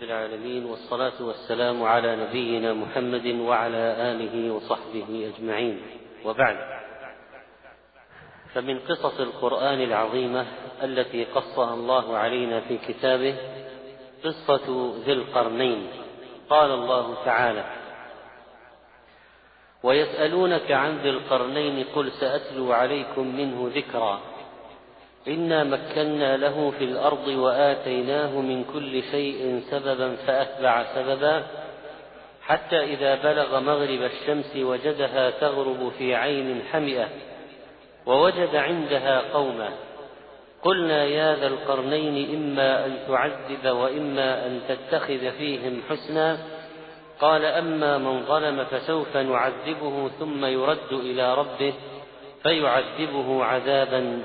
رب العالمين والصلاة والسلام على نبينا محمد وعلى آله وصحبه أجمعين. وبعد فمن قصص القرآن العظيمة التي قصها الله علينا في كتابه قصة ذي القرنين. قال الله تعالى ويسألونك عن ذي القرنين قل سأتلو عليكم منه ذكرا إنا مكنا له في الأرض وآتيناه من كل شيء سببا فأتبع سببا حتى إذا بلغ مغرب الشمس وجدها تغرب في عين حمئة ووجد عندها قوما قلنا يا ذا القرنين إما أن تعذب وإما أن تتخذ فيهم حسنا قال أما من ظلم فسوف نعذبه ثم يرد إلى ربه فيعذبه عذابا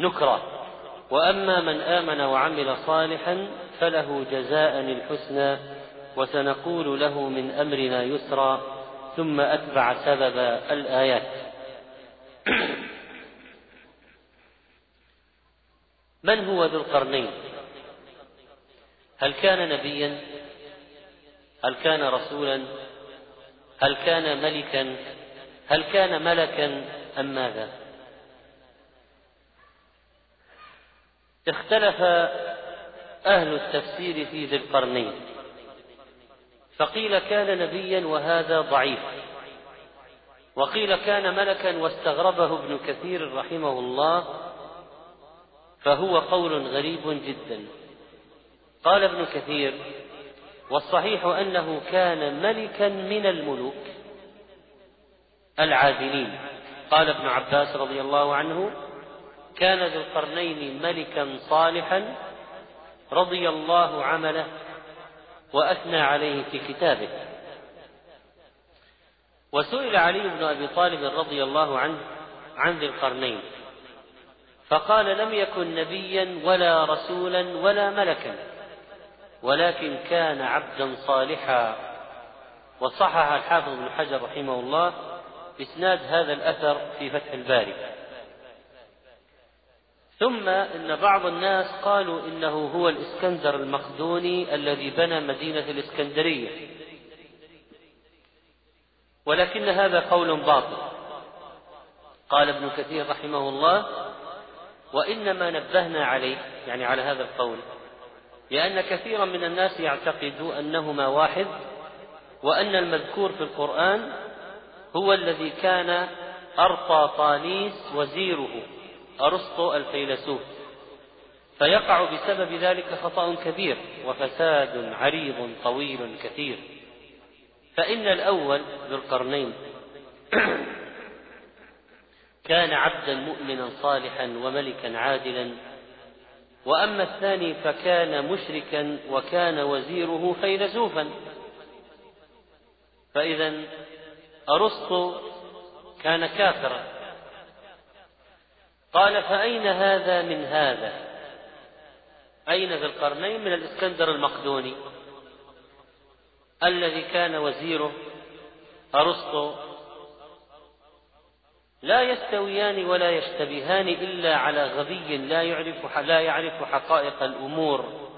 نكرا وأما من آمن وعمل صالحا فله جزاء الحسنى وسنقول له من أمرنا يسرا ثم أتبع سبب الآيات. من هو ذو القرنين؟ هل كان نبيا؟ هل كان رسولا؟ هل كان ملكا؟ هل كان ملكا أم ماذا؟ اختلف أهل التفسير في ذي القرنين فقيل كان نبيا وهذا ضعيف وقيل كان ملكا واستغربه ابن كثير رحمه الله فهو قول غريب جدا. قال ابن كثير والصحيح أنه كان ملكا من الملوك العادلين. قال ابن عباس رضي الله عنه كان ذو القرنين ملكا صالحا رضي الله عمله وأثنى عليه في كتابه. وسئل علي بن أبي طالب رضي الله عنه عن ذي القرنين فقال لم يكن نبيا ولا رسولا ولا ملكا ولكن كان عبدا صالحا. وصحح الحافظ بن حجر رحمه الله اسناد هذا الأثر في فتح الباري. ثم إن بعض الناس قالوا إنه هو الإسكندر المقدوني الذي بنى مدينة الإسكندرية. ولكن هذا قول باطل. قال ابن كثير رحمه الله وإنما نبهنا عليه يعني على هذا القول لأن كثيرا من الناس يعتقد أنهما واحد وأن المذكور في القرآن هو الذي كان أرطى طاليس وزيره. أرسطو الفيلسوف. فيقع بسبب ذلك خطأ كبير وفساد عريض طويل كثير. فإن الأول ذو القرنين كان عبدا مؤمنا صالحا وملكا عادلا. وأما الثاني فكان مشركا وكان وزيره فيلسوفا. فإذا أرسطو كان كافرا. قال فأين هذا من هذا؟ أين ذا القرنين من الإسكندر المقدوني؟ الذي كان وزيره أرسطو. لا يستويان ولا يشتبهان إلا على غبي لا يعرف لا يعرف حقائق الأمور.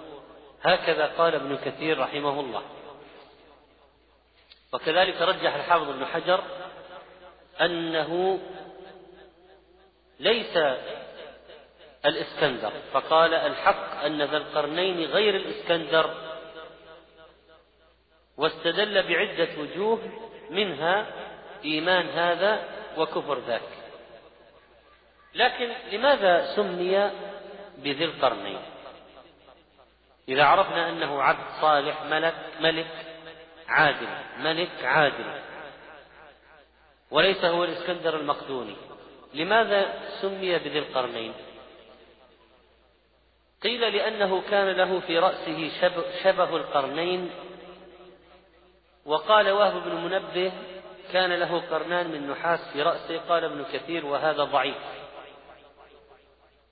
هكذا قال ابن كثير رحمه الله. وكذلك رجح الحافظ ابن حجر أنه ليس الإسكندر. فقال الحق أن ذا القرنين غير الإسكندر. واستدل بعدة وجوه منها إيمان هذا وكفر ذاك. لكن لماذا سمي بذي القرنين؟ إذا عرفنا أنه عبد صالح ملك ملك عادل ملك عادل. وليس هو الإسكندر المقدوني. لماذا سمي بذي القرنين؟ قيل لأنه كان له في رأسه شبه القرنين وقال وهب بن منبه كان له قرنان من نحاس في رأسه قال ابن كثير وهذا ضعيف.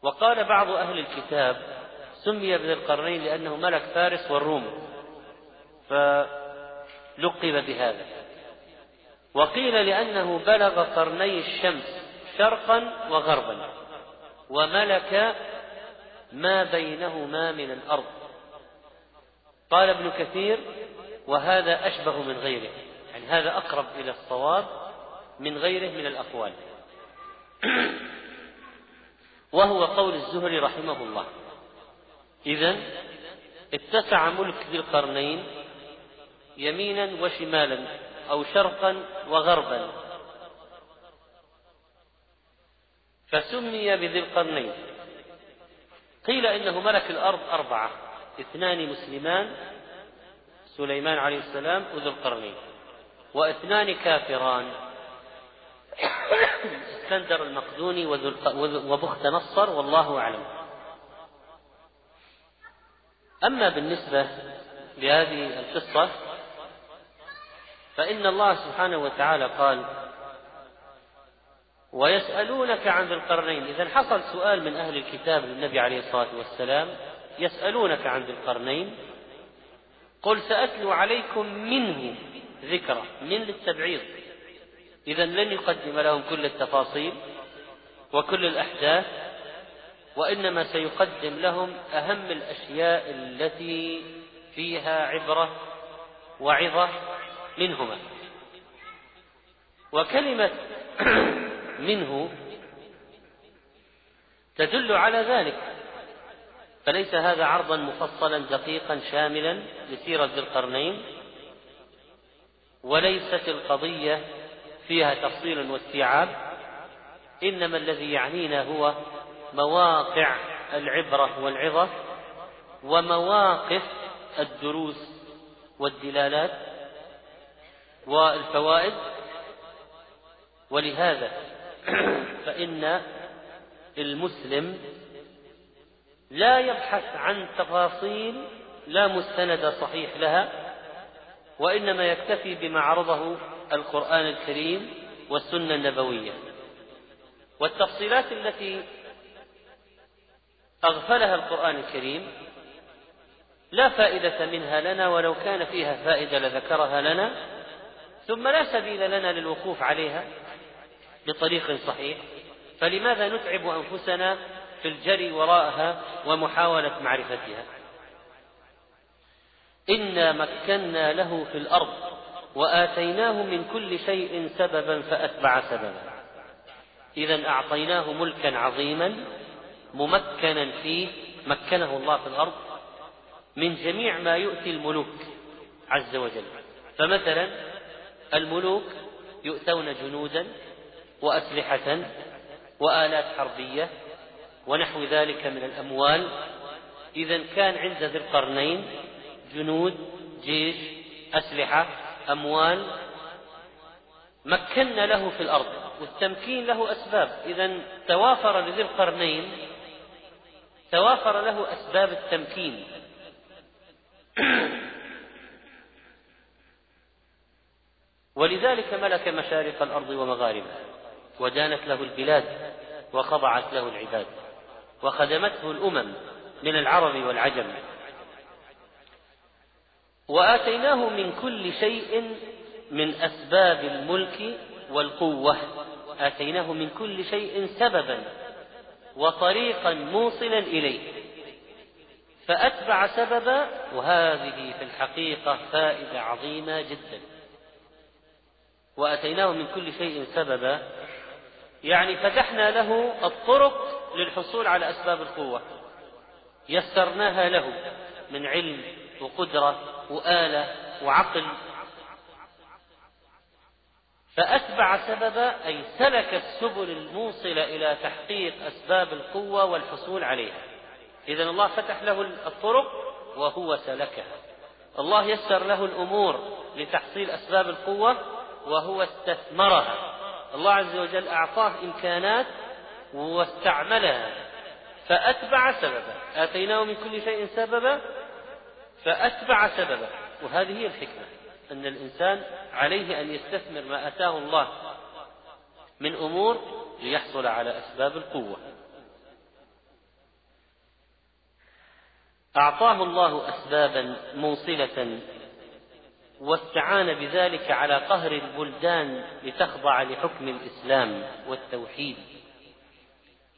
وقال بعض أهل الكتاب سمي بذي القرنين لأنه ملك فارس والروم فلقب بهذا. وقيل لأنه بلغ قرني الشمس شرقا وغربا وملك ما بينهما من الأرض. قال ابن كثير وهذا أشبه من غيره يعني هذا أقرب إلى الصواب من غيره من الأقوال. وهو قول الزهري رحمه الله. إذا اتسع ملك ذي القرنين يمينا وشمالا أو شرقا وغربا. فسمي بذي القرنين. قيل إنه ملك الأرض أربعة. اثنان مسلمان سليمان عليه السلام وذو القرنين. واثنان كافران اسكندر المقدوني وبخت نصر والله أعلم. أما بالنسبة لهذه القصة فإن الله سبحانه وتعالى قال ويسألونك عن ذي القرنين. إذا حصل سؤال من أهل الكتاب للنبي عليه الصلاة والسلام يسألونك عن ذي القرنين. قل سأتلو عليكم منه ذكرى من للتبعيض. إذا لن يقدم لهم كل التفاصيل وكل الأحداث وإنما سيقدم لهم أهم الأشياء التي فيها عبرة وعظة منهما. وكلمة منه تدل على ذلك. فليس هذا عرضا مفصلا دقيقا شاملا لسيرة ذي القرنين وليست القضية فيها تفصيل واستيعاب إنما الذي يعنينا هو مواقع العبرة والعظة ومواقف الدروس والدلالات والفوائد. ولهذا فإن المسلم لا يبحث عن تفاصيل لا مستند صحيح لها وإنما يكتفي بما عرضه القرآن الكريم والسنة النبوية. والتفصيلات التي أغفلها القرآن الكريم لا فائدة منها لنا ولو كان فيها فائدة لذكرها لنا ثم لا سبيل لنا للوقوف عليها. بطريق صحيح فلماذا نتعب أنفسنا في الجري وراءها ومحاولة معرفتها؟ إنا مكنا له في الأرض وآتيناه من كل شيء سببا فأتبع سببا. إذا أعطيناه ملكا عظيما ممكنا فيه مكنه الله في الأرض من جميع ما يؤتي الملوك عز وجل. فمثلا الملوك يؤتون جنودا وأسلحة وآلات حربية ونحو ذلك من الأموال. إذا كان عند ذي القرنين جنود جيش أسلحة أموال. مكنا له في الأرض والتمكين له أسباب. إذا توافر لذي القرنين توافر له أسباب التمكين. ولذلك ملك مشارق الأرض ومغاربها. ودانت له البلاد وخضعت له العباد وخدمته الأمم من العرب والعجم. وآتيناه من كل شيء من أسباب الملك والقوة. آتيناه من كل شيء سببا وطريقا موصلا إليه. فأتبع سببا وهذه في الحقيقة فائدة عظيمة جدا. وأتيناه من كل شيء سببا يعني فتحنا له الطرق للحصول على أسباب القوة. يسرناها له من علم وقدرة وآلة وعقل. فأتبع سببا أي سلك السبل الموصلة إلى تحقيق أسباب القوة والحصول عليها. إذا الله فتح له الطرق وهو سلكها. الله يسر له الأمور لتحصيل أسباب القوة وهو استثمرها. الله عز وجل أعطاه إمكانات واستعملها فأتبع سببا آتيناه من كل شيء سببا فأتبع سببا وهذه هي الحكمة أن الإنسان عليه أن يستثمر ما أتاه الله من أمور ليحصل على أسباب القوة. أعطاه الله أسبابا موصلة واستعان بذلك على قهر البلدان لتخضع لحكم الإسلام والتوحيد.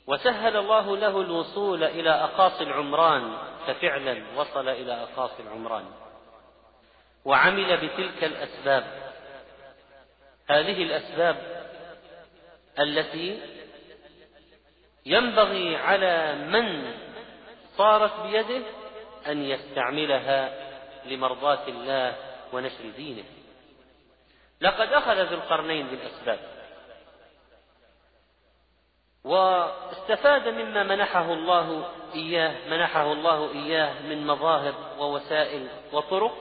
وسهل الله له الوصول إلى أقاصي العمران ففعلا وصل إلى أقاصي العمران. وعمل بتلك الأسباب. هذه الأسباب التي ينبغي على من صارت بيده أن يستعملها لمرضاة الله ونشر دينه. لقد أخذ ذو القرنين بالأسباب. واستفاد مما منحه الله إياه منحه الله إياه من مظاهر ووسائل وطرق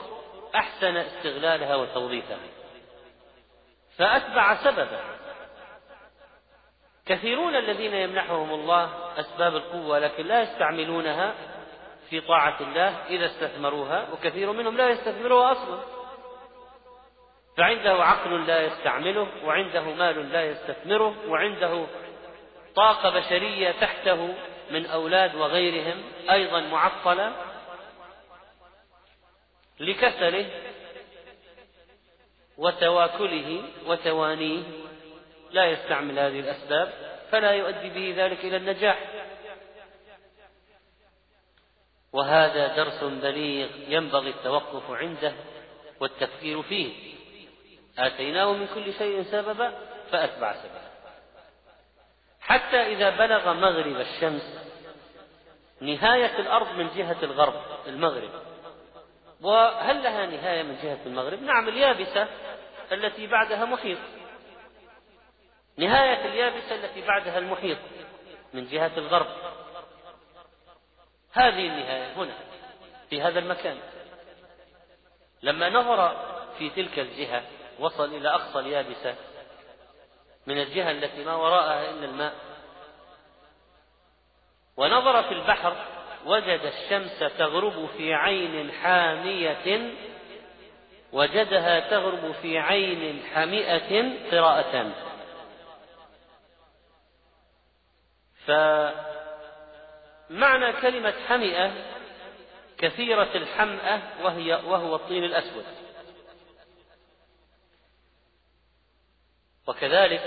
أحسن استغلالها وتوظيفها. فأتبع سببا كثيرون الذين يمنحهم الله أسباب القوة لكن لا يستعملونها في طاعة الله إذا استثمروها وكثير منهم لا يستثمرها أصلا. فعنده عقل لا يستعمله وعنده مال لا يستثمره وعنده طاقة بشرية تحته من أولاد وغيرهم أيضا معطلة. لكسله وتواكله وتوانيه لا يستعمل هذه الأسباب فلا يؤدي به ذلك إلى النجاح. وهذا درس بليغ ينبغي التوقف عنده والتفكير فيه. آتيناه من كل شيء سببا فأتبع سببا حتى إذا بلغ مغرب الشمس نهاية الأرض من جهة الغرب المغرب. وهل لها نهاية من جهة المغرب؟ نعم اليابسة التي بعدها محيط. نهاية اليابسة التي بعدها المحيط من جهة الغرب. هذه النهاية هنا في هذا المكان. لما نظر في تلك الجهة وصل إلى أقصى اليابسة. من الجهة التي ما وراءها إلا الماء. ونظر في البحر وجد الشمس تغرب في عين حامية. وجدها تغرب في عين حمئة قراءتان فمعنى كلمة حمئة كثيرة الحمأة وهي وهو الطين الأسود. وكذلك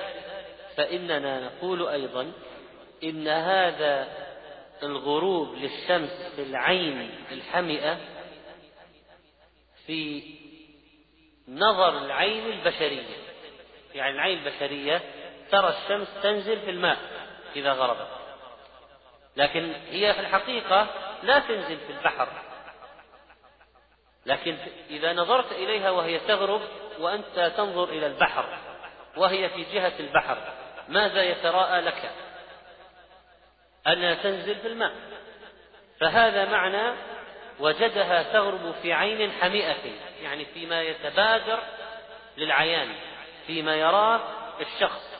فإننا نقول أيضا إن هذا الغروب للشمس في العين الحمئة في نظر العين البشرية. يعني العين البشرية ترى الشمس تنزل في الماء إذا غربت. لكن هي في الحقيقة لا تنزل في البحر. لكن إذا نظرت إليها وهي تغرب وأنت تنظر إلى البحر. وهي في جهة البحر. ماذا يتراءى لك؟ أنها تنزل في الماء. فهذا معنى وجدها تغرب في عين حمئة يعني فيما يتبادر للعيان فيما يراه الشخص.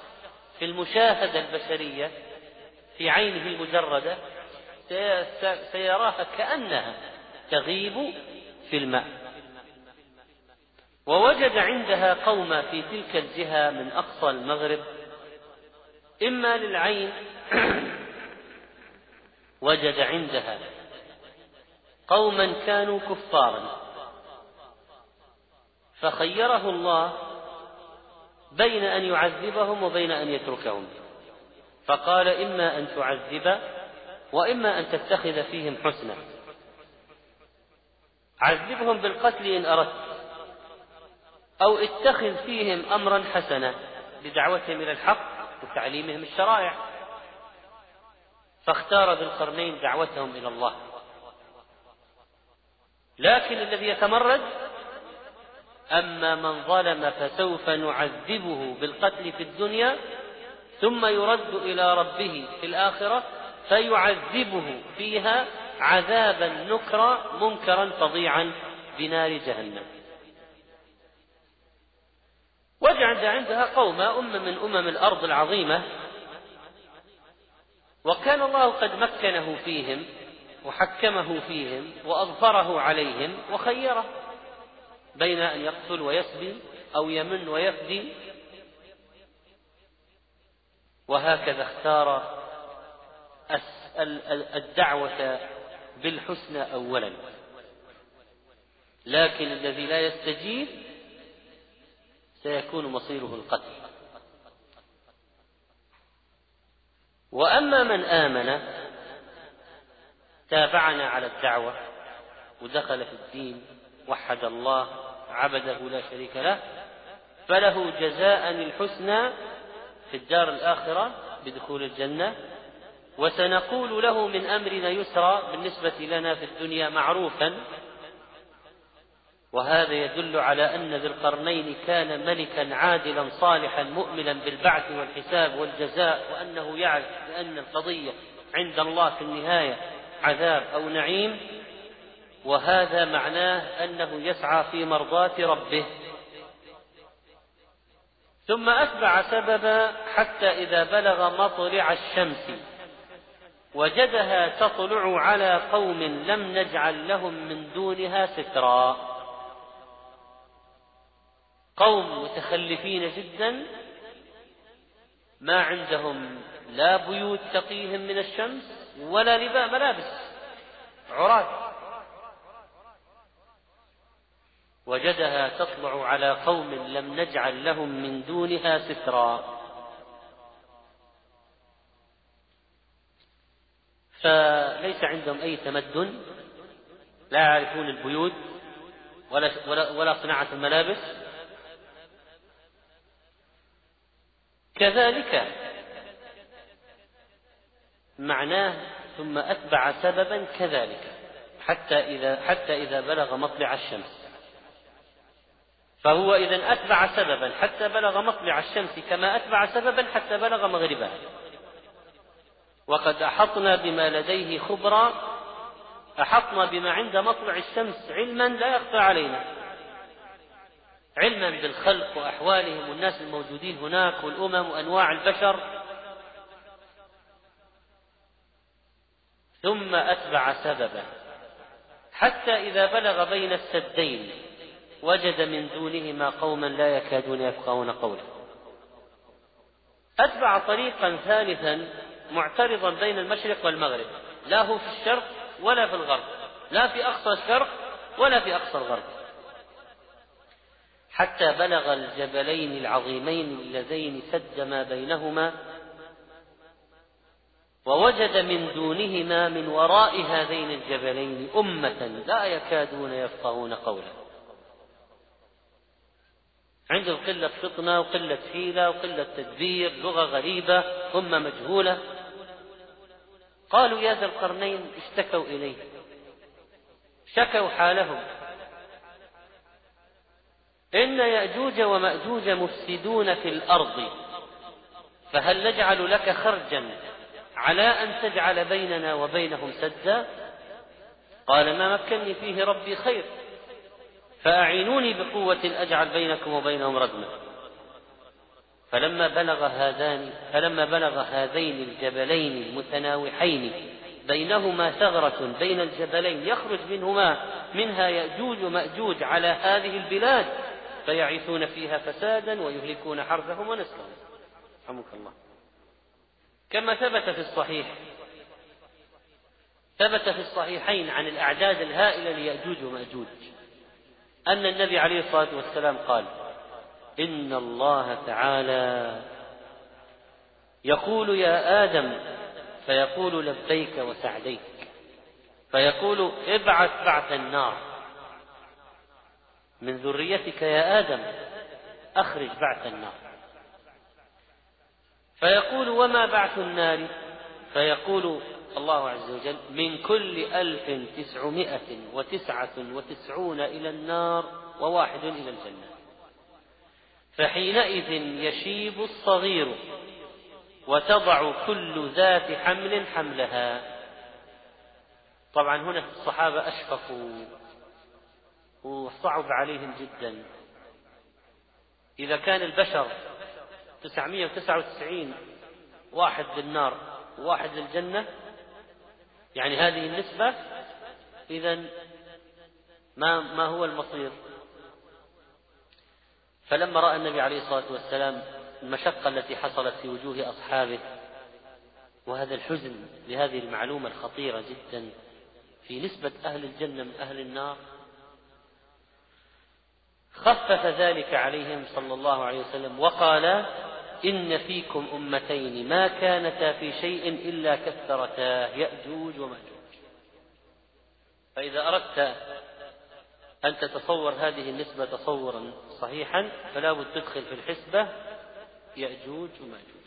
في المشاهدة البشرية في عينه المجردة سيراها كأنها تغيب في الماء. ووجد عندها قوما في تلك الجهة من أقصى المغرب إما للعين وجد عندها قوما كانوا كفارا. فخيره الله بين أن يعذبهم وبين أن يتركهم. فقال إما أن تعذب وإما أن تتخذ فيهم حسنا. عذبهم بالقتل إن أردت. أو اتخذ فيهم أمرا حسنا بدعوتهم إلى الحق وتعليمهم الشرائع. فاختار ذو القرنين دعوتهم إلى الله. لكن الذي يتمرد أما من ظلم فسوف نعذبه بالقتل في الدنيا ثم يرد إلى ربه في الآخرة فيعذبه فيها عذابا نكرا منكرا فظيعا بنار جهنم. وجعل عندها قوما أمة من أمم الأرض العظيمة. وكان الله قد مكنه فيهم وحكمه فيهم وأظفره عليهم وخيره بين أن يقتل ويسبي أو يمن ويفدي. وهكذا اختار الدعوة بالحسنى أولا. لكن الذي لا يستجيب سيكون مصيره القتل. وأما من آمن تابعنا على الدعوة ودخل في الدين وحد الله عبده لا شريك له فله جزاء الحسنى في الدار الآخرة بدخول الجنة وسنقول له من أمرنا يسرا بالنسبة لنا في الدنيا معروفا وهذا يدل على أن ذي القرنين كان ملكا عادلا صالحا مؤمنا بالبعث والحساب والجزاء وأنه يعرف بأن القضية عند الله في النهاية عذاب أو نعيم وهذا معناه أنه يسعى في مرضاة ربه. ثم أتبع سببا حتى إذا بلغ مطلع الشمس وجدها تطلع على قوم لم نجعل لهم من دونها سترا. قوم متخلفين جدا ما عندهم لا بيوت تقيهم من الشمس ولا لباء ملابس عراة وجدها تطلع على قوم لم نجعل لهم من دونها سترا. فليس عندهم أي تمدن لا يعرفون البيوت ولا ولا, ولا صناعة الملابس. كذلك معناه ثم أتبع سببا كذلك حتى إذا حتى إذا بلغ مطلع الشمس. فهو إذا أتبع سببا حتى بلغ مطلع الشمس كما أتبع سببا حتى بلغ مغربها وقد أحطنا بما لديه خبرا أحطنا بما عند مطلع الشمس علما لا يخفى علينا. علما بالخلق وأحوالهم والناس الموجودين هناك والأمم وأنواع البشر. ثم أتبع سببا حتى إذا بلغ بين السدين وجد من دونهما قوما لا يكادون يفقهون قولا أتبع طريقا ثالثا معترضا بين المشرق والمغرب. لا هو في الشرق ولا في الغرب. لا في أقصى الشرق ولا في أقصى الغرب. حتى بلغ الجبلين العظيمين اللذين سد ما بينهما ووجد من دونهما من وراء هذين الجبلين أمة لا يكادون يفقهون قولا. عندهم قلة فطنة وقلة حيلة وقلة تدبير لغة غريبة أمة مجهولة. قالوا يا ذا القرنين اشتكوا إليه. شكوا حالهم. إن يأجوج ومأجوج مفسدون في الأرض فهل نجعل لك خرجا على أن تجعل بيننا وبينهم سدا؟ قال ما مكني فيه ربي خير فأعينوني بقوة أجعل بينكم وبينهم ردما فلما بلغ هذان فلما بلغ هذين الجبلين المتناوحين بينهما ثغرة بين الجبلين يخرج منهما منها يأجوج ومأجوج على هذه البلاد فيعيثون فيها فسادا ويهلكون حرثهم ونسلهم. رحمك الله. كما ثبت في الصحيح ثبت في الصحيحين عن الأعداد الهائلة ليأجوج ومأجوج أن النبي عليه الصلاة والسلام قال إن الله تعالى يقول يا آدم فيقول لبيك وسعديك فيقول ابعث بعث النار. من ذريتك يا آدم أخرج بعث النار. فيقول وما بعث النار؟ فيقول الله عز وجل من كل ألف تسعمائة وتسعة وتسعون إلى النار وواحد إلى الجنة. فحينئذ يشيب الصغير وتضع كل ذات حمل حملها. طبعا هنا الصحابة أشفقوا. وصعب عليهم جدا إذا كان البشر تسعمائة وتسعة وتسعين واحد للنار وواحد للجنة يعني هذه النسبة إذا ما ما هو المصير؟ فلما رأى النبي عليه الصلاة والسلام المشقة التي حصلت في وجوه أصحابه وهذا الحزن لهذه المعلومة الخطيرة جدا في نسبة أهل الجنة من أهل النار خفف ذلك عليهم صلى الله عليه وسلم وقال إن فيكم أمتين ما كانتا في شيء إلا كثرتا يأجوج ومأجوج. فإذا أردت أن تتصور هذه النسبة تصورا صحيحا فلا بد تدخل في الحسبة يأجوج ومأجوج.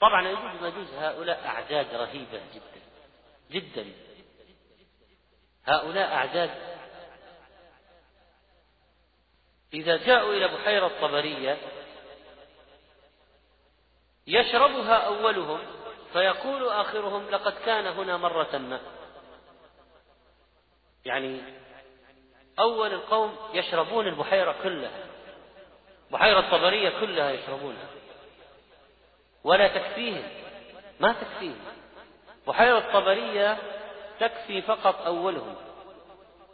طبعا يأجوج ومأجوج هؤلاء أعداد رهيبة جدا جدا. هؤلاء أعداد إذا جاءوا إلى بحيرة طبرية يشربها أولهم فيقول آخرهم لقد كان هنا مرة ما. يعني أول القوم يشربون البحيرة كلها بحيرة طبرية كلها يشربونها ولا تكفيهم ما تكفيهم. بحيرة طبرية تكفي فقط أولهم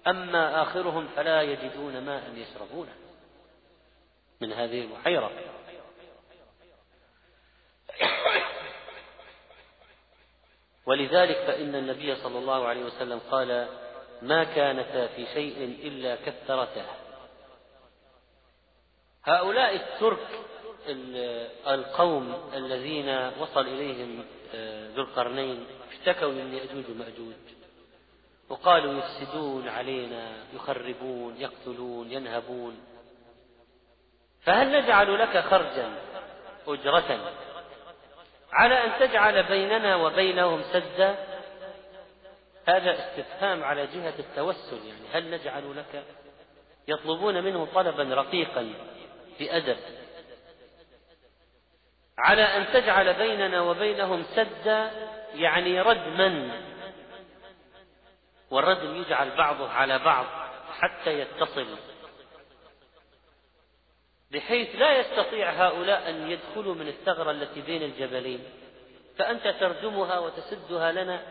أما آخرهم فلا يجدون ماء يشربونه من هذه البحيرة. ولذلك فإن النبي صلى الله عليه وسلم قال ما كانتا في شيء إلا كثرته هؤلاء الترك القوم الذين وصل إليهم آه، ذو القرنين اشتكوا من يأجوج ومأجوج وقالوا يفسدون علينا يخربون يقتلون ينهبون. فهل نجعل لك خرجا أجرة؟ على أن تجعل بيننا وبينهم سدا؟ هذا استفهام على جهة التوسل يعني هل نجعل لك؟ يطلبون منه طلبا رقيقا بأدب. على أن تجعل بيننا وبينهم سدا يعني ردما. والردم يجعل بعضه على بعض حتى يتصل. بحيث لا يستطيع هؤلاء أن يدخلوا من الثغرة التي بين الجبلين. فأنت تردمها وتسدها لنا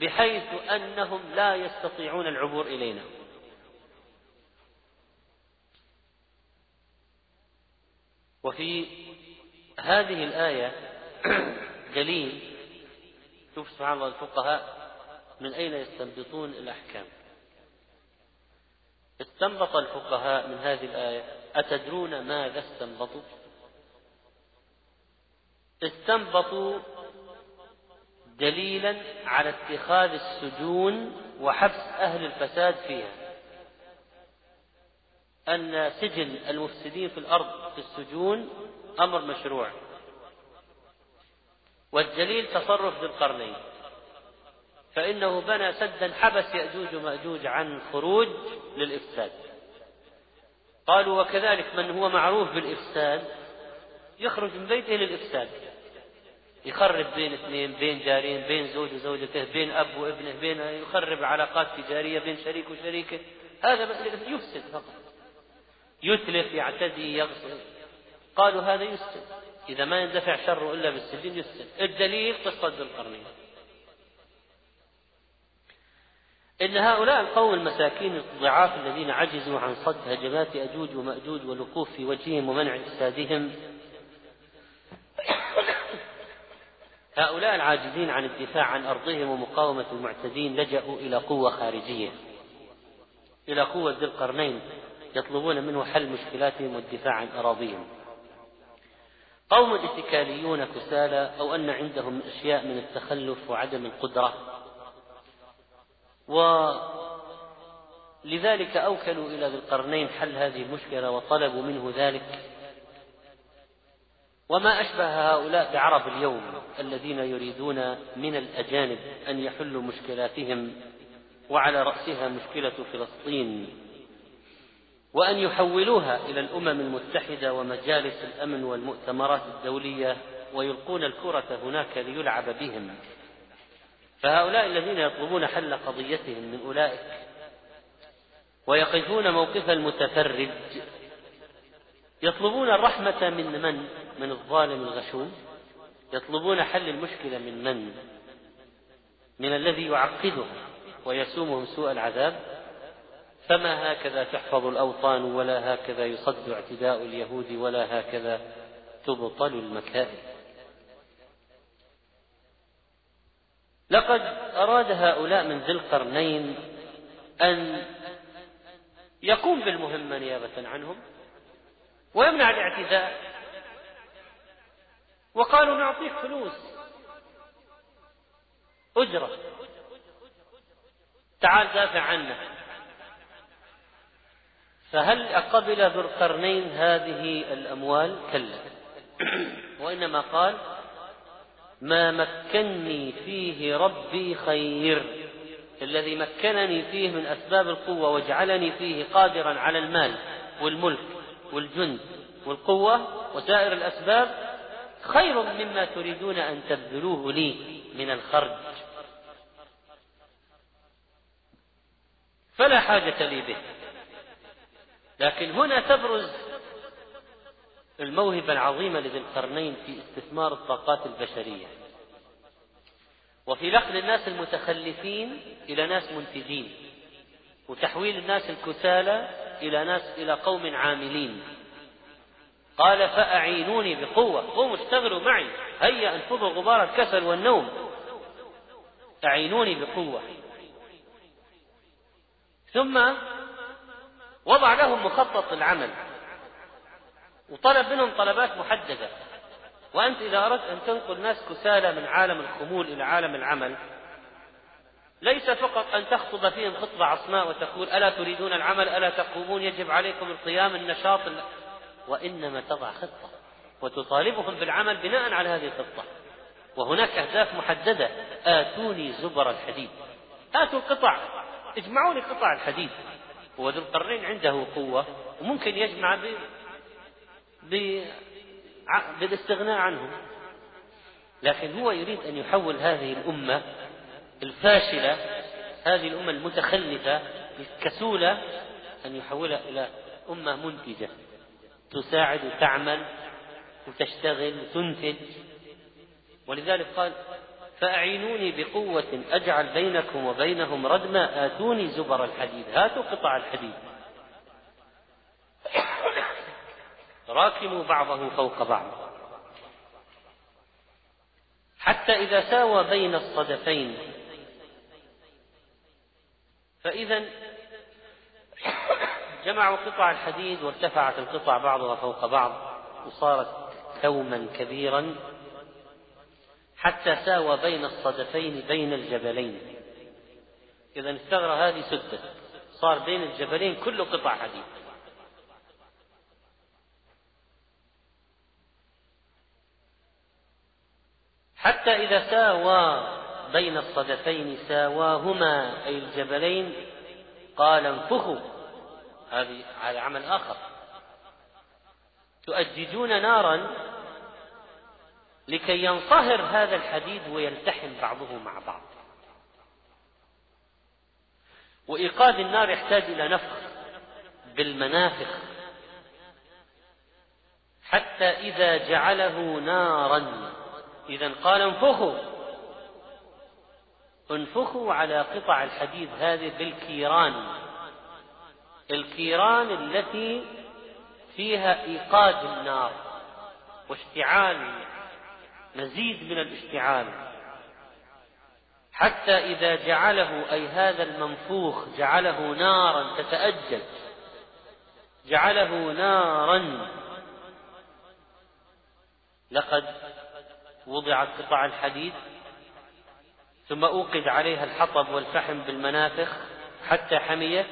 بحيث أنهم لا يستطيعون العبور إلينا. وفي هذه الآية دليل شوف سبحان الله الفقهاء من أين يستنبطون الأحكام. استنبط الفقهاء من هذه الآية أتدرون ماذا استنبطوا؟ استنبطوا دليلا على اتخاذ السجون وحبس أهل الفساد فيها. أن سجن المفسدين في الأرض في السجون أمر مشروع. والدليل تصرف ذي القرنين فإنه بنى سدا حبس يأجوج ومأجوج عن خروج للإفساد. قالوا وكذلك من هو معروف بالإفساد يخرج من بيته للإفساد. يخرب بين اثنين بين جارين بين زوج وزوجته بين أب وابنه بين يخرب علاقات تجارية بين شريك وشريكة. هذا يفسد فقط. يتلف يعتدي يغصب قالوا هذا يفسد. إذا ما يندفع شره إلا بالسجن يفسد. الدليل قصة القرنين. إن هؤلاء القوم المساكين الضعاف الذين عجزوا عن صد هجمات أجوج ومأجوج والوقوف في وجههم ومنع إفسادهم هؤلاء العاجزين عن الدفاع عن أرضهم ومقاومة المعتدين لجأوا إلى قوة خارجية إلى قوة ذي القرنين يطلبون منه حل مشكلاتهم والدفاع عن أراضيهم. قوم اتكاليون كسالى أو أن عندهم أشياء من التخلف وعدم القدرة ولذلك أوكلوا إلى ذي القرنين حل هذه المشكلة وطلبوا منه ذلك. وما أشبه هؤلاء بعرب اليوم الذين يريدون من الأجانب أن يحلوا مشكلاتهم وعلى رأسها مشكلة فلسطين وأن يحولوها إلى الأمم المتحدة ومجالس الأمن والمؤتمرات الدولية ويلقون الكرة هناك ليلعب بهم. فهؤلاء الذين يطلبون حل قضيتهم من أولئك ويقفون موقف المتفرج يطلبون الرحمة من من؟ من الظالم الغشوم يطلبون حل المشكلة من من؟ من الذي يعقدهم ويسومهم سوء العذاب فما هكذا تحفظ الأوطان ولا هكذا يصد اعتداء اليهود ولا هكذا تبطل المكائد لقد أراد هؤلاء من ذي القرنين أن يقوم بالمهمة نيابة عنهم ويمنع الاعتداء. وقالوا نعطيك فلوس أجرة. تعال دافع عنا فهل قبل ذو القرنين هذه الأموال؟ كلا. وإنما قال ما مكني فيه ربي خير. الذي مكنني فيه من أسباب القوة وجعلني فيه قادرا على المال والملك والجند والقوة وسائر الأسباب خير مما تريدون أن تبذلوه لي من الخرج. فلا حاجة لي به. لكن هنا تبرز الموهبة العظيمة لذي القرنين في استثمار الطاقات البشرية. وفي نقل الناس المتخلفين إلى ناس منتجين وتحويل الناس الكسالى إلى ناس إلى قوم عاملين. قال فأعينوني بقوة قوموا اشتغلوا معي هيا أنفضوا غبار الكسل والنوم. أعينوني بقوة. ثم وضع لهم مخطط العمل. وطلب منهم طلبات محددة. وأنت إذا أردت أن تنقل ناس كسالى من عالم الخمول إلى عالم العمل ليس فقط أن تخطب فيهم خطبة عصماء وتقول ألا تريدون العمل ألا تقومون يجب عليكم القيام النشاط وإنما تضع خطة وتطالبهم بالعمل بناء على هذه الخطة. وهناك أهداف محددة. آتوني زبر الحديد. آتوا القطع. اجمعوا لي قطع الحديد. وذو القرنين عنده قوة وممكن يجمع. بالاستغناء عنهم. لكن هو يريد أن يحول هذه الأمة الفاشلة هذه الأمة المتخلفة الكسولة أن يحولها إلى أمة منتجة. تساعد وتعمل وتشتغل وتنتج. ولذلك قال فأعينوني بقوة أجعل بينكم وبينهم ردما آتوني زبر الحديد. هاتوا قطع الحديد. راكموا بعضه فوق بعض. حتى إذا ساوى بين الصدفين. فإذا جمعوا قطع الحديد وارتفعت القطع بعضها فوق بعض وصارت كوما كبيرا حتى ساوى بين الصدفين بين الجبلين. إذا الثغرة هذه سدت صار بين الجبلين كله قطع حديد. حتى إذا ساوى بين الصدفين ساواهما أي الجبلين قال انفخوا. هذه هذا عمل آخر. تؤججون نارا لكي ينصهر هذا الحديد ويلتحم بعضه مع بعض. وإيقاد النار يحتاج إلى نفخ بالمنافخ. حتى إذا جعله نارا إذا قال انفخوا. انفخوا على قطع الحديد هذه بالكيران. الكيران التي فيها إيقاد النار واشتعال مزيد من الاشتعال. حتى إذا جعله أي هذا المنفوخ جعله نارا تتأجج. جعله نارا. لقد وضعت قطع الحديد ثم أوقد عليها الحطب والفحم بالمنافخ حتى حميت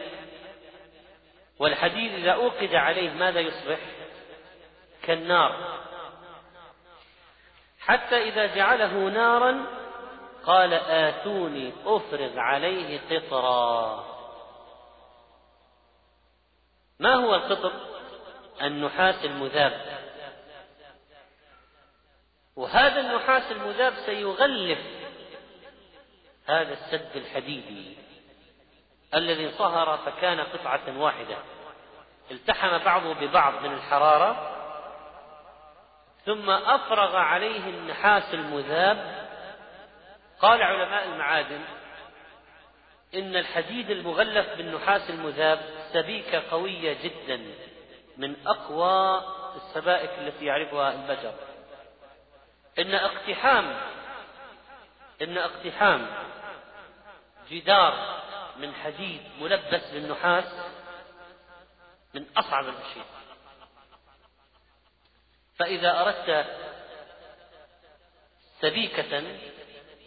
والحديد إذا أوقد عليه ماذا يصبح؟ كالنار. حتى إذا جعله نارا قال آتوني أفرغ عليه قطرا. ما هو القطر؟ النحاس المذاب. وهذا النحاس المذاب سيغلف هذا السد الحديدي الذي انصهر فكان قطعة واحدة. التحم بعضه ببعض من الحرارة ثم أفرغ عليه النحاس المذاب. قال علماء المعادن إن الحديد المغلف بالنحاس المذاب سبيكة قوية جدا من أقوى السبائك التي يعرفها البشر إن اقتحام إن اقتحام جدار من حديد ملبس بالنحاس من أصعب الأشياء. فإذا أردت سبيكة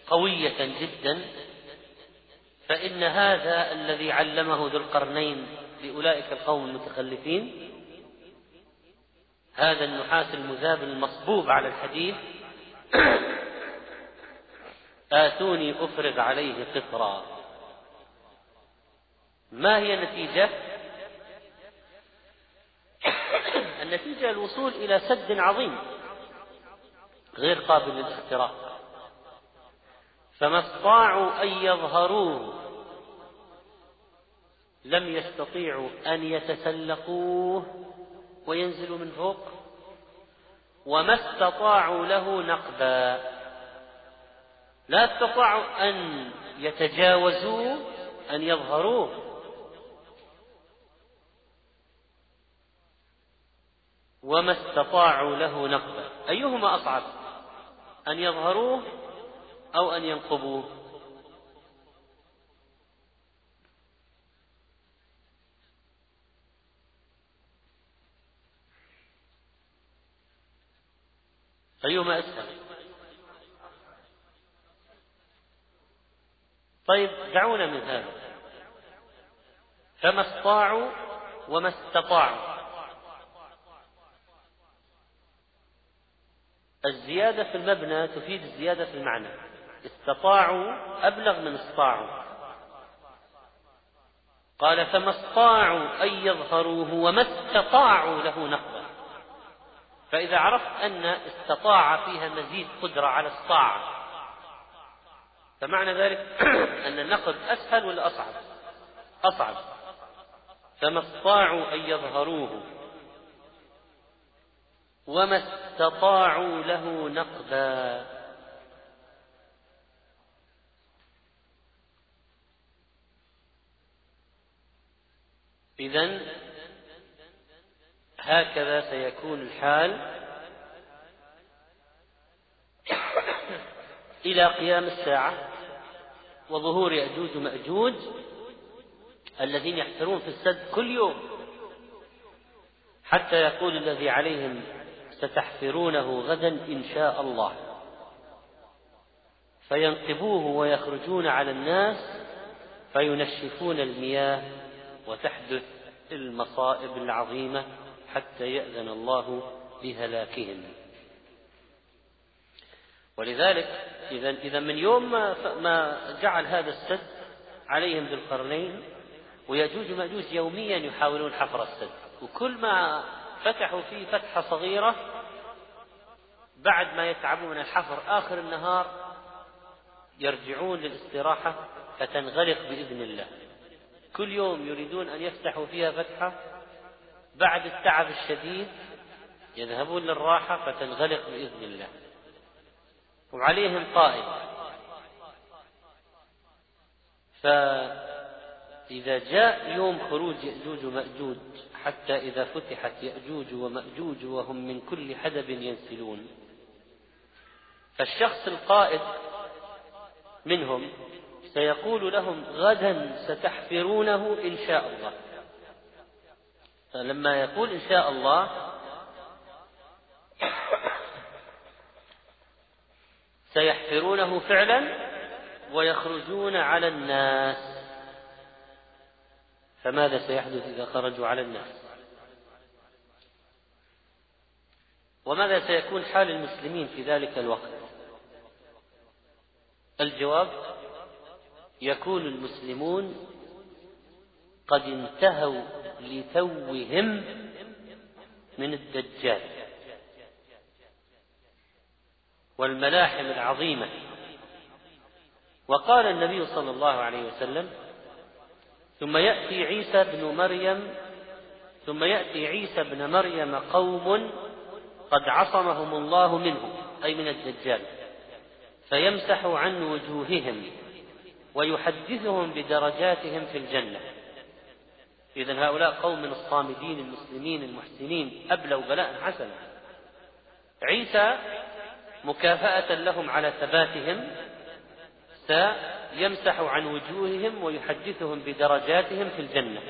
قوية جدا فإن هذا الذي علمه ذو القرنين لأولئك القوم المتخلفين هذا النحاس المذاب المصبوب على الحديد آتوني أفرغ عليه قطرا. ما هي النتيجة؟ النتيجة الوصول إلى سد عظيم غير قابل للاختراق فما استطاعوا أن يظهروه لم يستطيعوا أن يتسلقوه وينزلوا من فوق. وما استطاعوا له نقبا. لا استطاعوا أن يتجاوزوه أن يظهروه. وما استطاعوا له نقبا. أيهما أصعب؟ أن يظهروه أو أن ينقبوه؟ أيهما أسهل؟ طيب دعونا من هذا. فما استطاعوا وما استطاعوا. الزيادة في المبنى تفيد الزيادة في المعنى. استطاعوا أبلغ من استطاعوا. قال فما استطاعوا أن يظهروه وما استطاعوا له نقبا فإذا عرفت أن استطاع فيها مزيد قدرة على الطاعة فمعنى ذلك أن النقد أسهل ولا أصعب؟ أصعب. فما استطاعوا أن يظهروه وما استطاعوا له نقبا إذا هكذا سيكون الحال. إلى قيام الساعة وظهور يأجوج ومأجوج الذين يحفرون في السد كل يوم حتى يقول الذي عليهم ستحفرونه غدا إن شاء الله. فينقبوه ويخرجون على الناس فينشفون المياه وتحدث المصائب العظيمة. حتى يأذن الله بهلاكهم ولذلك إذا إذا من يوم ما ما جعل هذا السد عليهم ذو القرنين ويجوج ومأجوج يوميا يحاولون حفر السد. وكل ما فتحوا فيه فتحة صغيرة بعد ما يتعبون من الحفر آخر النهار يرجعون للاستراحة فتنغلق بإذن الله. كل يوم يريدون أن يفتحوا فيها فتحة بعد التعب الشديد يذهبون للراحة فتنغلق بإذن الله. وعليهم قائد. فإذا جاء يوم خروج يأجوج ومأجوج حتى إذا فتحت يأجوج ومأجوج وهم من كل حدب ينسلون. فالشخص القائد منهم سيقول لهم غدا ستحفرونه إن شاء الله. فلما يقول إن شاء الله سيحفرونه فعلا ويخرجون على الناس. فماذا سيحدث إذا خرجوا على الناس؟ وماذا سيكون حال المسلمين في ذلك الوقت؟ الجواب يكون المسلمون قد انتهوا لتوهم من الدجال والملاحم العظيمة. وقال النبي صلى الله عليه وسلم ثم يأتي عيسى بن مريم ثم يأتي عيسى بن مريم قوم قد عصمهم الله منه أي من الدجال. فيمسح عن وجوههم ويحدثهم بدرجاتهم في الجنة. اذا هؤلاء قوم من الصامدين المسلمين المحسنين ابلوا بلاء حسنا عيسى مكافأة لهم على ثباتهم سيمسح عن وجوههم ويحدثهم بدرجاتهم في الجنة.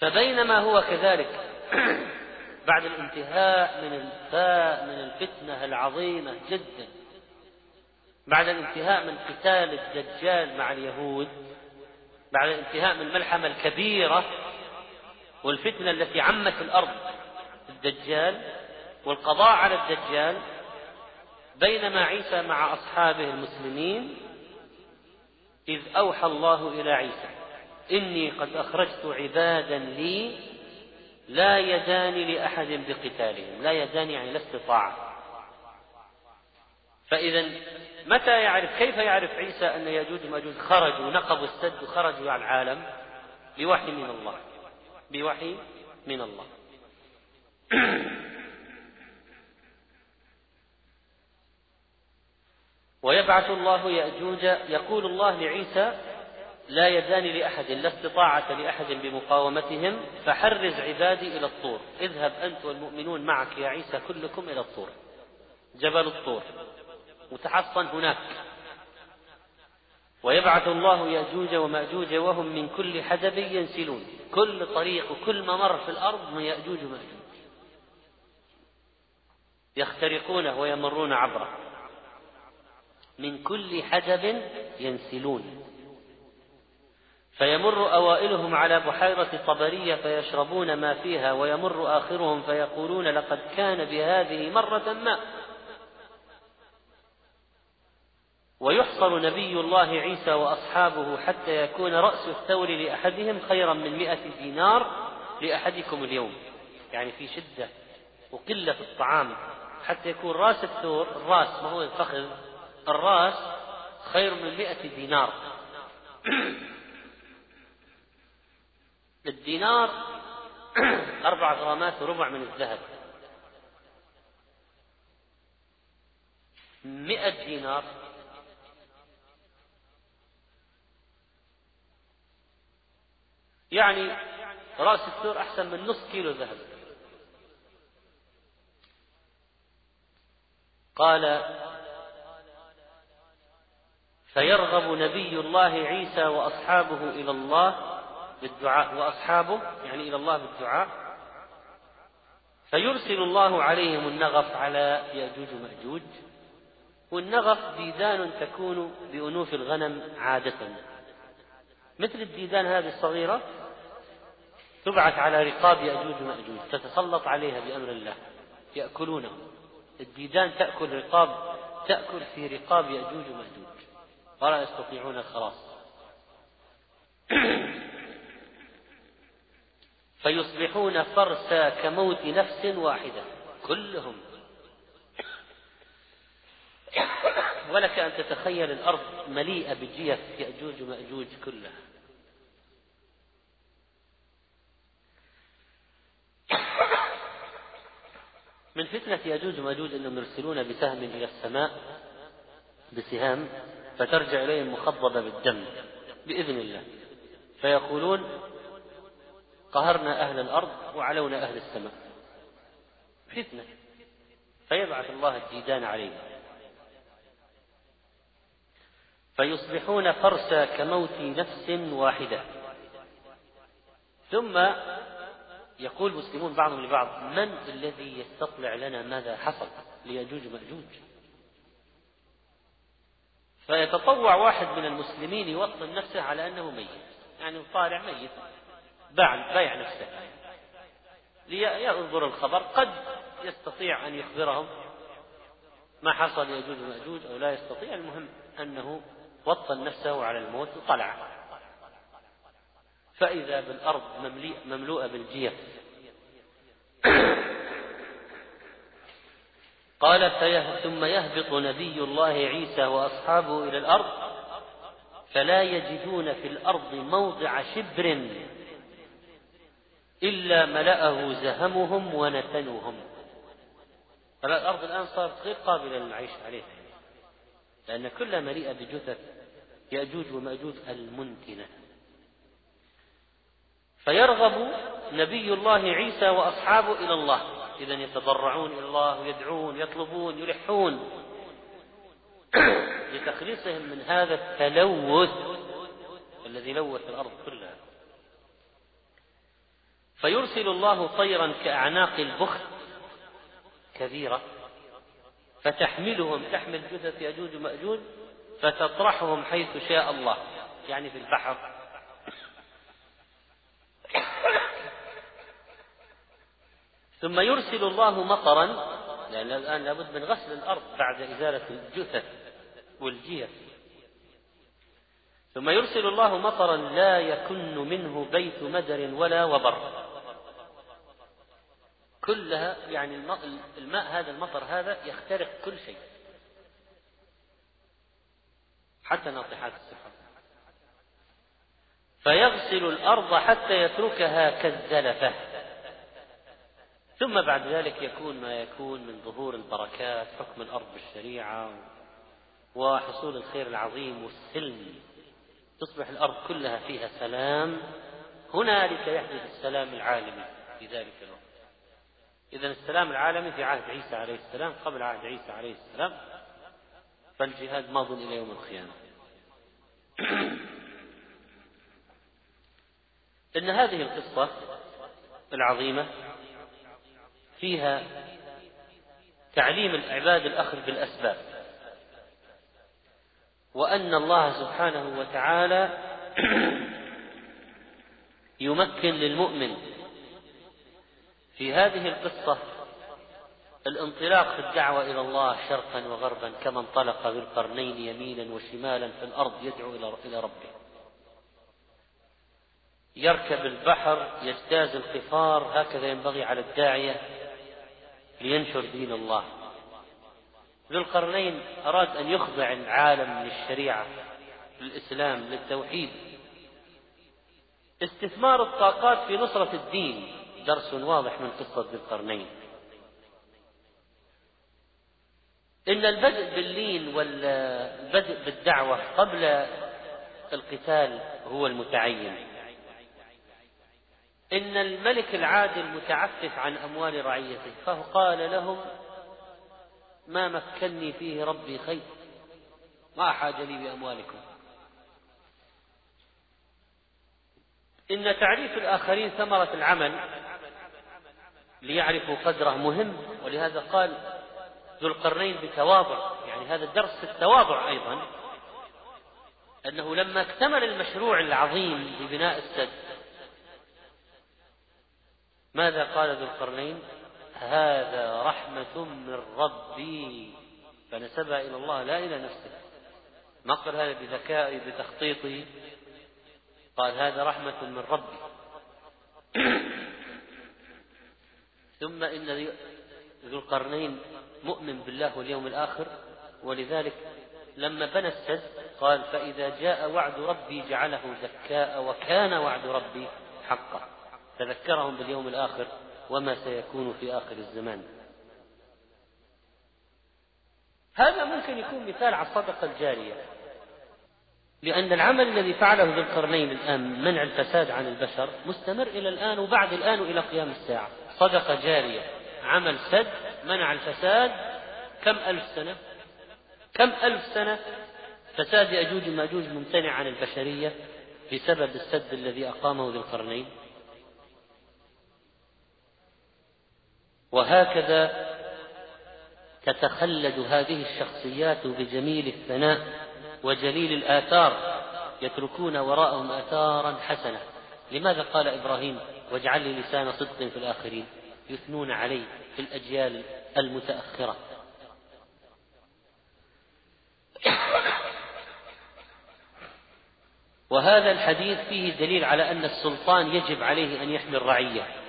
فبينما هو كذلك بعد الانتهاء من من الفتنة العظيمة جدا بعد الانتهاء من قتال الدجال مع اليهود بعد الانتهاء من الملحمة الكبيرة والفتنة التي عمت الأرض الدجال والقضاء على الدجال بينما عيسى مع أصحابه المسلمين إذ أوحى الله إلى عيسى إني قد أخرجت عبادا لي لا يدان لأحد بقتالهم لا يدان يعني لا استطاعة. فإذا متى يعرف كيف يعرف عيسى أن يجوج وماجوج خرجوا نقبوا السد وخرجوا على العالم بوحي من الله. بوحي من الله. ويبعث الله يأجوج يقول الله لعيسى لا يدان لأحد لا استطاعة لأحد بمقاومتهم فحرز عبادي إلى الطور اذهب أنت والمؤمنون معك يا عيسى كلكم إلى الطور. جبل الطور. وتحصن هناك. ويبعث الله يأجوج ومأجوج وهم من كل حدب ينسلون. كل طريق وكل ممر في الأرض من يأجوج ومأجوج. يخترقونه ويمرون عبره. من كل حدب ينسلون. فيمر أوائلهم على بحيرة طبرية فيشربون ما فيها ويمر آخرهم فيقولون لقد كان بهذه مرة ما. ويحصر نبي الله عيسى وأصحابه حتى يكون رأس الثور لأحدهم خيرا من مئة دينار لأحدكم اليوم. يعني في شدة وقلة في الطعام. حتى يكون رأس الثور الرأس ما هو الفخذ الرأس خير من مئة دينار. الدينار أربع غرامات وربع من الذهب. مئة دينار. يعني رأس الثور أحسن من نصف كيلو ذهب. قال فيرغب نبي الله عيسى وأصحابه إلى الله بالدعاء وأصحابه يعني إلى الله بالدعاء. فيرسل الله عليهم النغف على يأجوج ومأجوج. والنغف ديدان تكون بأنوف الغنم عادة. مثل الديدان هذه الصغيرة تبعث على رقاب يأجوج ومأجوج تتسلط عليها بأمر الله يأكلونه. الديدان تأكل رقاب تأكل في رقاب يأجوج ومأجوج. ولا يستطيعون الخلاص. فيصبحون فرسا كموت نفس واحدة كلهم. ولك أن تتخيل الأرض مليئة بجيف يأجوج ومأجوج كلها. من فتنة يأجوج ومأجوج أنهم يرسلون بسهم إلى السماء بسهام فترجع إليهم مخضبة بالدم بإذن الله. فيقولون قهرنا أهل الأرض وعلونا أهل السماء. فتنة. فيبعث الله الديدان عليهم. فيصبحون فرسا كموت نفس واحدة. ثم يقول المسلمون بعضهم لبعض من الذي يستطلع لنا ماذا حصل ليجوج مأجوج؟ فيتطوع واحد من المسلمين يوطن نفسه على أنه ميت يعني طالع ميت بايع نفسه. لينظر الخبر قد يستطيع أن يخبرهم ما حصل يجوز مأجوج أو لا يستطيع المهم أنه وطن نفسه على الموت وطلع فإذا بالأرض مملوءة بالجيف قال ثم يهبط نبي الله عيسى وأصحابه إلى الأرض فلا يجدون في الأرض موضع شبر إلا ملأه زهمهم ونتنهم. الأرض الآن صارت غير قابلة للعيش عليها. لأن كلها مليئة بجثث يأجوج ومأجوج المنتنة. فيرغب نبي الله عيسى وأصحابه إلى الله. إذا يتضرعون إلى الله ويدعون يطلبون يلحون لتخليصهم من هذا التلوث الذي لوث الأرض كلها. فيرسل الله طيرا كأعناق البخت كبيرة فتحملهم تحمل جثث يأجوج ومأجوج فتطرحهم حيث شاء الله يعني في البحر. ثم يرسل الله مطرا لأن الآن لابد من غسل الأرض بعد إزالة الجثث والجيف ثم يرسل الله مطرا لا يكن منه بيت مدر ولا وبر. كلها يعني الماء هذا المطر هذا يخترق كل شيء. حتى ناطحات السحاب فيغسل الأرض حتى يتركها كالزلفة. ثم بعد ذلك يكون ما يكون من ظهور البركات حكم الأرض بالشريعة وحصول الخير العظيم والسلم. تصبح الأرض كلها فيها سلام. هنالك يحدث السلام العالمي في ذلك الوقت. إذا السلام العالمي في عهد عيسى عليه السلام قبل عهد عيسى عليه السلام فالجهاد ماض إلى يوم القيامة. إن هذه القصة العظيمة فيها تعليم العباد الأخذ بالأسباب وأن الله سبحانه وتعالى يمكن للمؤمن في هذه القصة الانطلاق في الدعوة إلى الله شرقا وغربا كما انطلق بالقرنين يمينا وشمالا في الأرض يدعو إلى ربه. يركب البحر يجتاز القفار هكذا ينبغي على الداعية لينشر دين الله. ذو القرنين أراد أن يخضع العالم للشريعة للإسلام للتوحيد. استثمار الطاقات في نصرة الدين درس واضح من قصة ذي القرنين. إن البدء باللين والبدء بالدعوة قبل القتال هو المتعين. إن الملك العادل متعفف عن أموال رعيته فقال لهم ما مكني فيه ربي خير ما حاجة لي بأموالكم. إن تعريف الآخرين ثمرة العمل ليعرفوا قدره مهم ولهذا قال ذو القرنين بتواضع يعني هذا الدرس في التواضع أيضا أنه لما اكتمل المشروع العظيم لبناء السد ماذا قال ذو القرنين؟ هذا رحمة من ربي. فنسبها إلى الله لا إلى نفسه. ما قال هذا بذكائي بتخطيطي قال هذا رحمة من ربي. ثم إن ذو القرنين مؤمن بالله واليوم الآخر. ولذلك لما بنى السد قال فإذا جاء وعد ربي جعله زكاء وكان وعد ربي حقا. تذكرهم باليوم الآخر وما سيكون في آخر الزمان. هذا ممكن يكون مثال على الصدقة الجارية لأن العمل الذي فعله ذو القرنين الآن منع الفساد عن البشر مستمر إلى الآن وبعد الآن إلى قيام الساعة. صدقة جارية عمل سد منع الفساد كم ألف سنة؟ كم ألف سنة؟ فساد يأجوج وماجوج ممتنع عن البشرية بسبب السد الذي أقامه ذو القرنين. وهكذا تتخلد هذه الشخصيات بجميل الثناء وجليل الآثار يتركون وراءهم آثارا حسنة. لماذا قال إبراهيم واجعل لي لسان صدق في الآخرين؟ يثنون علي في الأجيال المتأخرة. وهذا الحديث فيه دليل على أن السلطان يجب عليه أن يحمي الرعية.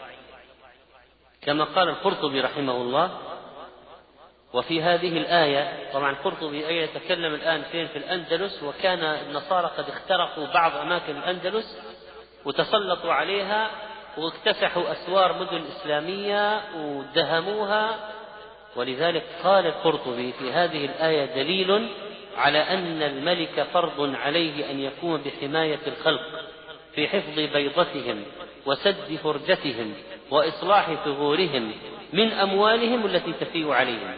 كما قال القرطبي رحمه الله وفي هذه الآية طبعا القرطبي أي يتكلم الآن فين؟ في الأندلس وكان النصارى قد اخترقوا بعض أماكن الأندلس وتسلطوا عليها واكتسحوا أسوار مدن إسلامية ودهموها. ولذلك قال القرطبي في هذه الآية دليل على أن الملك فرض عليه أن يقوم بحماية الخلق في حفظ بيضتهم وسد فرجتهم. وإصلاح ثغورهم من أموالهم التي تفيء عليهم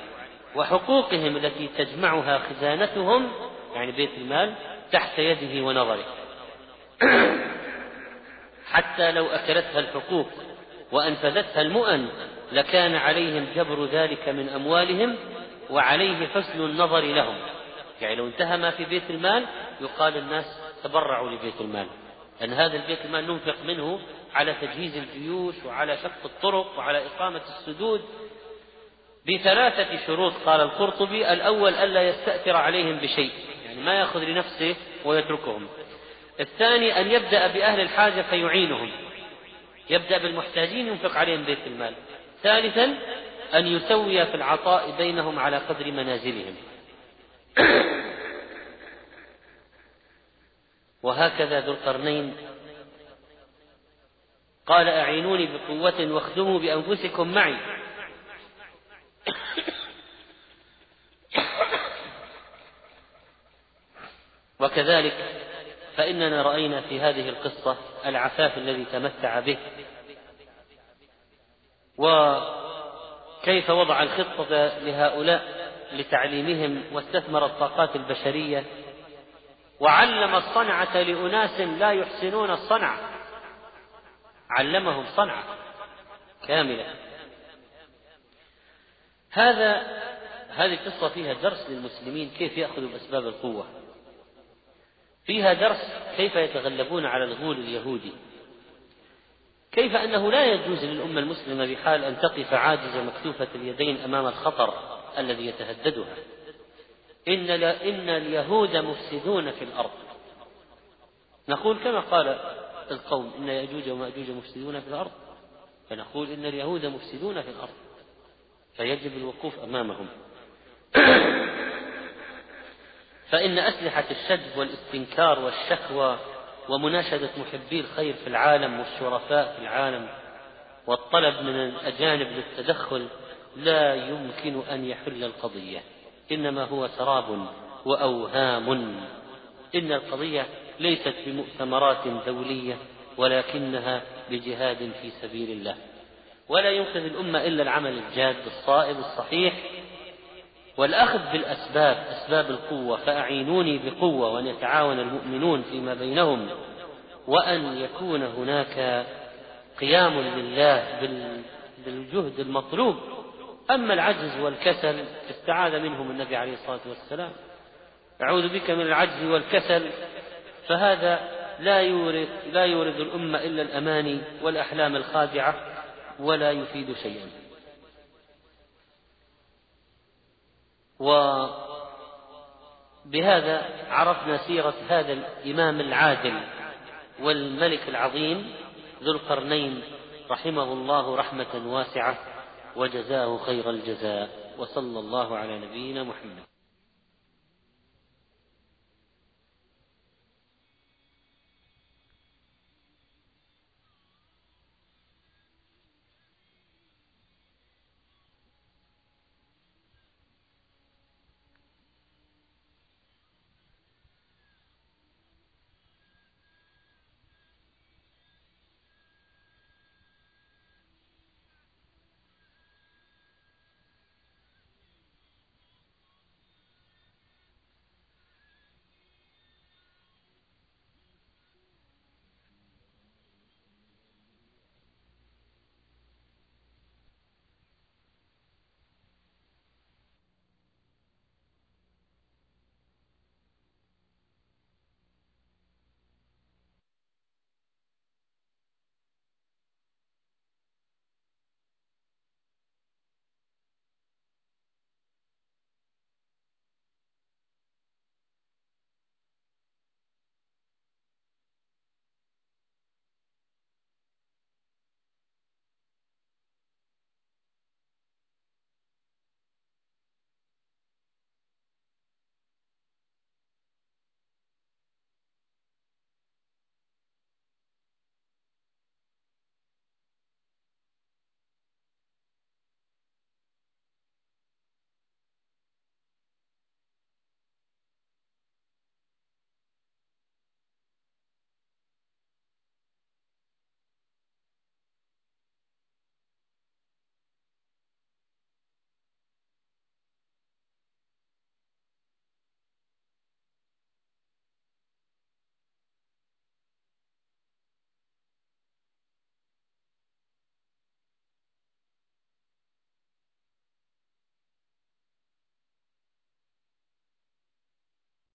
وحقوقهم التي تجمعها خزانتهم يعني بيت المال تحت يده ونظره. حتى لو أكلتها الحقوق وأنفذتها المؤن لكان عليهم جبر ذلك من أموالهم وعليه حسن النظر لهم. يعني لو انتهى ما في بيت المال يقال الناس تبرعوا لبيت المال. أن هذا البيت المال ننفق منه على تجهيز الجيوش وعلى شق الطرق وعلى إقامة السدود بثلاثة شروط قال القرطبي الأول ألا يستأثر عليهم بشيء يعني ما يأخذ لنفسه ويتركهم. الثاني أن يبدأ بأهل الحاجة فيعينهم يبدأ بالمحتاجين ينفق عليهم بيت المال. ثالثا أن يسوي في العطاء بينهم على قدر منازلهم. وهكذا ذو القرنين قال أعينوني بقوة واخدموا بأنفسكم معي. وكذلك فإننا رأينا في هذه القصة العفاف الذي تمتع به. وكيف وضع الخطة لهؤلاء لتعليمهم واستثمر الطاقات البشرية وعلم الصنعة لأناس لا يحسنون الصنعة. علمهم صنعة كاملة. هذا هذه القصة فيها درس للمسلمين كيف يأخذوا بأسباب القوة. فيها درس كيف يتغلبون على الغول اليهودي. كيف أنه لا يجوز للأمة المسلمة بحال أن تقف عاجزة مكتوفة اليدين أمام الخطر الذي يتهددها. إن إن اليهود مفسدون في الأرض. نقول كما قال القوم إن يأجوج ومأجوج مفسدون في الأرض فنقول إن اليهود مفسدون في الأرض فيجب الوقوف أمامهم. فإن أسلحة الشد والاستنكار والشكوى ومناشدة محبي الخير في العالم والشرفاء في العالم والطلب من الأجانب للتدخل لا يمكن أن يحل القضية. إنما هو سراب وأوهام. إن القضية ليست بمؤتمرات دولية ولكنها بجهاد في سبيل الله. ولا ينقذ الأمة إلا العمل الجاد الصائب الصحيح. والأخذ بالأسباب أسباب القوة فأعينوني بقوة وأن يتعاون المؤمنون فيما بينهم. وأن يكون هناك قيام لله بالجهد المطلوب. أما العجز والكسل استعاذ منهم النبي عليه الصلاة والسلام. أعوذ بك من العجز والكسل فهذا لا يورد لا يورد الأمة إلا الأماني والأحلام الخادعة ولا يفيد شيئا. وبهذا عرفنا سيرة هذا الإمام العادل والملك العظيم ذو القرنين رحمه الله رحمة واسعة وجزاه خير الجزاء وصلى الله على نبينا محمد.